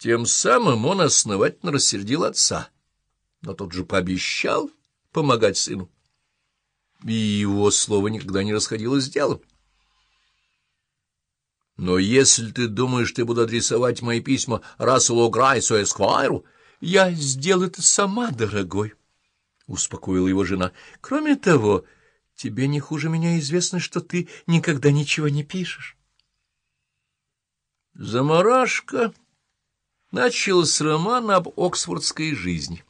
Тем самым он основательно рассердил отца, но тот же пообещал помогать сыну. И его слово никогда не расходилось с делом. Но если ты думаешь, я буду адресовать мои письма Расселу Грайсу Эсквайру, я сделаю это сама, дорогой, — успокоила его жена. — Кроме того, тебе не хуже меня известно, что ты никогда ничего не пишешь. Замарашка начал с романа об оксфордской жизни.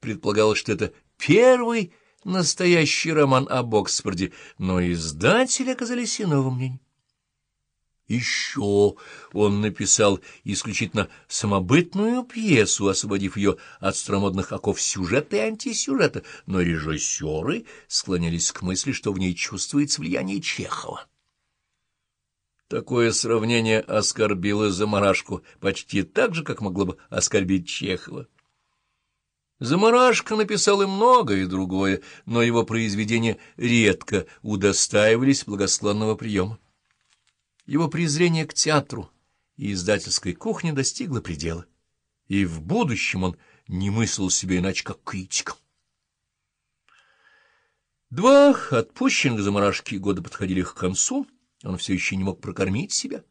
Предполагалось, что это первый настоящий роман об Оксфорде, но издатели оказались иного мнения. Еще он написал исключительно самобытную пьесу, освободив ее от старомодных оков сюжета и антисюжета, но режиссеры склонялись к мысли, что в ней чувствуется влияние Чехова. Такое сравнение оскорбило Замарашку почти так же, как могло бы оскорбить Чехова. Замарашка написал и многое другое, но его произведения редко удостаивались благосклонного приема. Его презрение к театру и издательской кухне достигло предела, и в будущем он не мыслил себе иначе, как критиком. Два отпущенных заморашки года подходили к концу, он все еще не мог прокормить себя.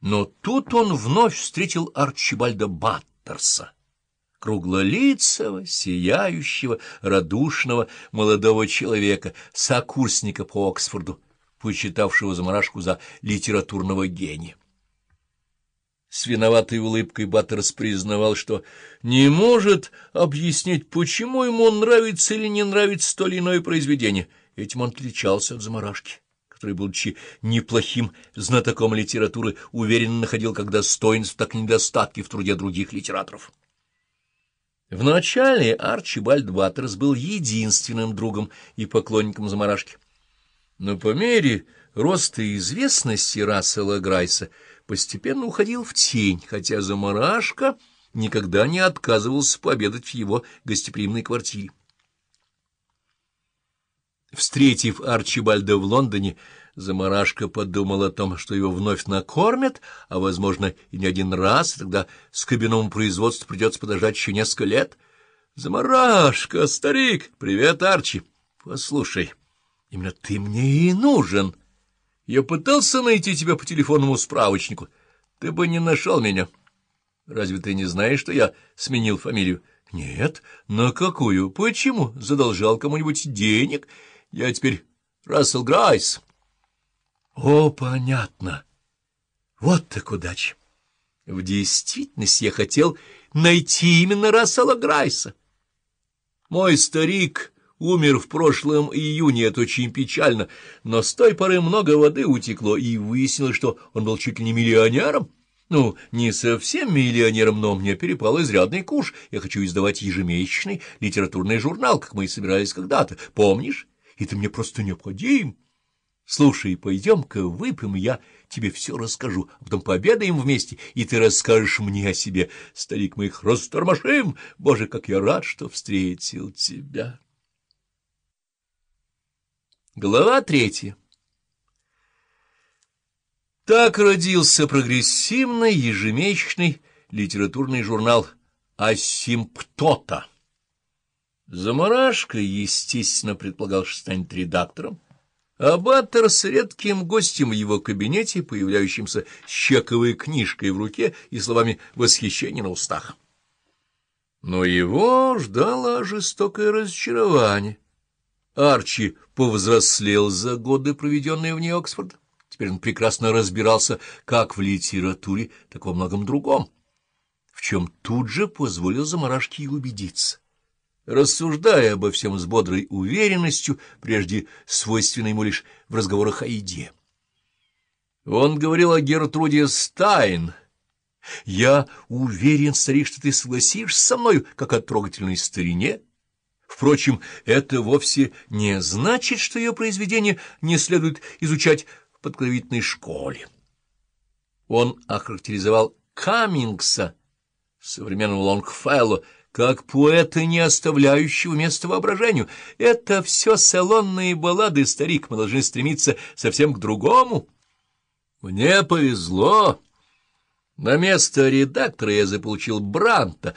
Но тут он вновь встретил Арчибальда Баттерса, круглолицего, сияющего, радушного молодого человека, сокурсника по Оксфорду, почитавшего заморашку за литературного гения. С виноватой улыбкой Баттерс признавал, что не может объяснить, почему ему нравится или не нравится то или иное произведение. Этим он отличался от заморашки, который, будучи неплохим знатоком литературы, уверенно находил как достоинств, так и недостатки в труде других литераторов. Вначале Арчибальд Баттерс был единственным другом и поклонником заморашки. Но по мере роста известности Рассела Грайса постепенно уходил в тень, хотя заморашка никогда не отказывался пообедать в его гостеприимной квартире. Встретив Арчибальда в Лондоне, Замарашка подумал о том, что его вновь накормят, а, возможно, и не один раз, тогда с кабиному производству придется подождать еще несколько лет. — Замарашка, старик! Привет, Арчи! Послушай... Именно ты мне и нужен. Я пытался найти тебя по телефонному справочнику. Ты бы не нашел меня. Разве ты не знаешь, что я сменил фамилию? Нет. На какую? Почему? Задолжал кому-нибудь денег? Я теперь Рассел Грайс. О, понятно. Вот так удача. В действительности я хотел найти именно Рассела Грайса. Мой старик умер в прошлом июне, это очень печально, но с той поры много воды утекло, и выяснилось, что он был чуть ли не миллионером. Ну, не совсем миллионером, но мне перепал изрядный куш. Я хочу издавать ежемесячный литературный журнал, как мы и собирались когда-то. Помнишь? И ты мне просто необходим. Слушай, пойдем-ка выпьем, я тебе все расскажу, а потом пообедаем вместе, и ты расскажешь мне о себе. Старик, мы их растормошим. Боже, как я рад, что встретил тебя. Глава третья Так родился прогрессивный ежемесячный литературный журнал «Асимптота». Замарашка, естественно, предполагал, что станет редактором, а Баттер с редким гостем в его кабинете, появляющимся с чековой книжкой в руке и словами восхищения на устах. Но его ждало жестокое разочарование. Арчи повзрослел за годы, проведенные вне Оксфорда. Теперь он прекрасно разбирался как в литературе, так во многом другом, в чем тут же позволил заморашке и убедиться. Рассуждая обо всем с бодрой уверенностью, прежде свойственной ему лишь в разговорах о еде. Он говорил о Гертруде Стайн. «Я уверен, старик, что ты согласишься со мною, как о трогательной старине». Впрочем, это вовсе не значит, что ее произведение не следует изучать в подготовительной школе. Он охарактеризовал Каммингса, современного Лонгфелло, как поэта, не оставляющего места воображению. Это все салонные баллады, старик, мы должны стремиться совсем к другому. Мне повезло. На место редактора я заполучил Бранта,